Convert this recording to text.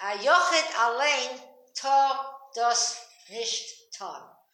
a jochit allein to das nicht ton.